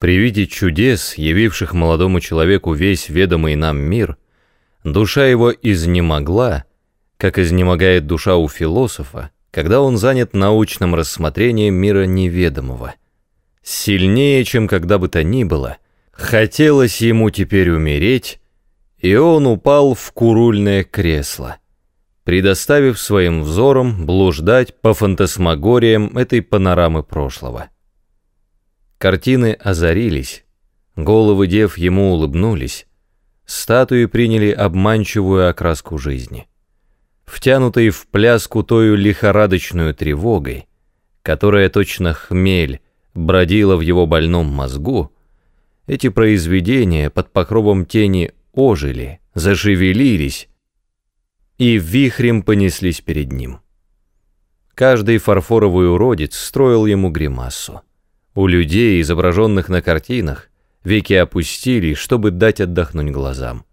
При виде чудес, явивших молодому человеку весь ведомый нам мир, душа его изнемогла, как изнемогает душа у философа, когда он занят научным рассмотрением мира неведомого. Сильнее, чем когда бы то ни было, хотелось ему теперь умереть, и он упал в курульное кресло, предоставив своим взором блуждать по фантасмагориям этой панорамы прошлого. Картины озарились, головы дев ему улыбнулись, статуи приняли обманчивую окраску жизни. Втянутые в пляску тою лихорадочную тревогой, которая точно хмель бродила в его больном мозгу, эти произведения под покровом тени ожили, зашевелились и вихрем понеслись перед ним. Каждый фарфоровый уродец строил ему гримасу. У людей, изображенных на картинах, веки опустились, чтобы дать отдохнуть глазам.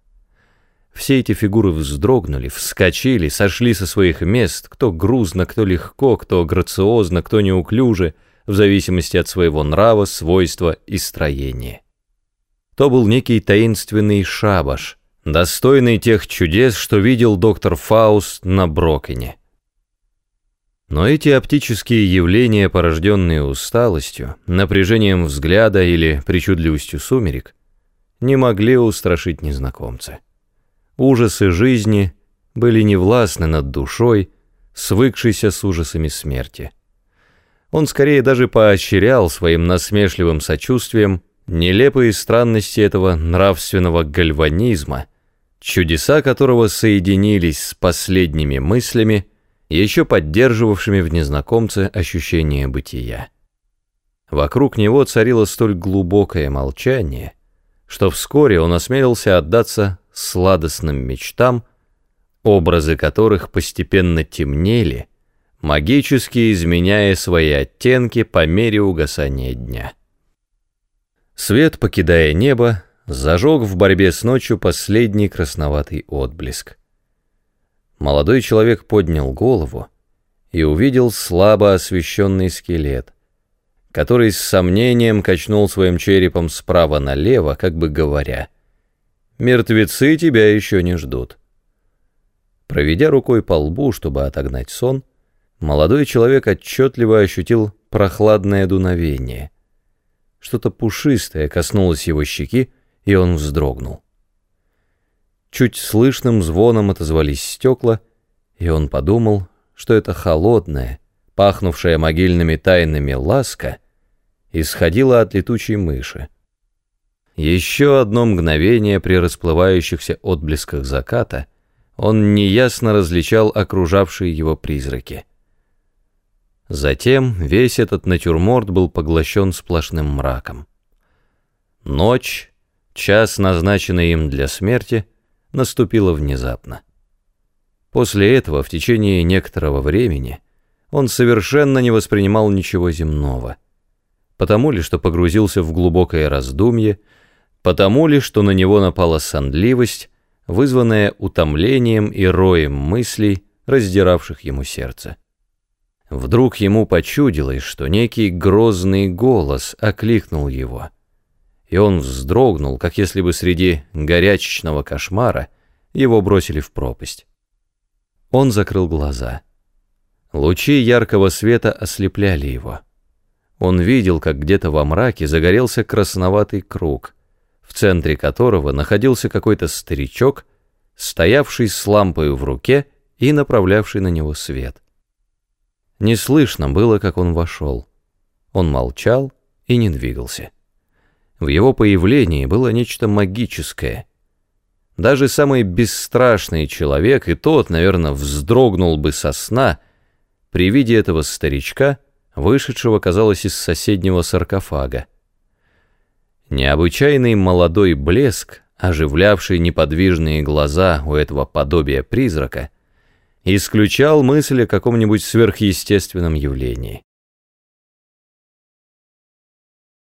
Все эти фигуры вздрогнули, вскочили, сошли со своих мест, кто грузно, кто легко, кто грациозно, кто неуклюже, в зависимости от своего нрава, свойства и строения. То был некий таинственный шабаш, достойный тех чудес, что видел доктор Фауст на Брокене. Но эти оптические явления, порожденные усталостью, напряжением взгляда или причудливостью сумерек, не могли устрашить незнакомца. Ужасы жизни были невластны над душой, свыкшейся с ужасами смерти. Он скорее даже поощрял своим насмешливым сочувствием нелепые странности этого нравственного гальванизма, чудеса которого соединились с последними мыслями, еще поддерживавшими в незнакомце ощущение бытия. Вокруг него царило столь глубокое молчание, что вскоре он осмелился отдаться сладостным мечтам, образы которых постепенно темнели, магически изменяя свои оттенки по мере угасания дня. Свет, покидая небо, зажег в борьбе с ночью последний красноватый отблеск. Молодой человек поднял голову и увидел слабо освещенный скелет, который с сомнением качнул своим черепом справа налево, как бы говоря, «Мертвецы тебя еще не ждут». Проведя рукой по лбу, чтобы отогнать сон, молодой человек отчетливо ощутил прохладное дуновение. Что-то пушистое коснулось его щеки, и он вздрогнул. Чуть слышным звоном отозвались стекла, и он подумал, что это холодная, пахнувшая могильными тайнами ласка, исходила от летучей мыши. Еще одно мгновение при расплывающихся отблесках заката он неясно различал окружавшие его призраки. Затем весь этот натюрморт был поглощен сплошным мраком. Ночь, час, назначенный им для смерти — наступила внезапно. После этого, в течение некоторого времени, он совершенно не воспринимал ничего земного. Потому ли, что погрузился в глубокое раздумье, потому ли, что на него напала сонливость, вызванная утомлением и роем мыслей, раздиравших ему сердце. Вдруг ему почудилось, что некий грозный голос окликнул его — и он вздрогнул, как если бы среди горячечного кошмара его бросили в пропасть. Он закрыл глаза. Лучи яркого света ослепляли его. Он видел, как где-то во мраке загорелся красноватый круг, в центре которого находился какой-то старичок, стоявший с лампой в руке и направлявший на него свет. Не слышно было, как он вошел. Он молчал и не двигался. В его появлении было нечто магическое. Даже самый бесстрашный человек, и тот, наверное, вздрогнул бы со сна при виде этого старичка, вышедшего, казалось, из соседнего саркофага. Необычайный молодой блеск, оживлявший неподвижные глаза у этого подобия призрака, исключал мысль о каком-нибудь сверхъестественном явлении.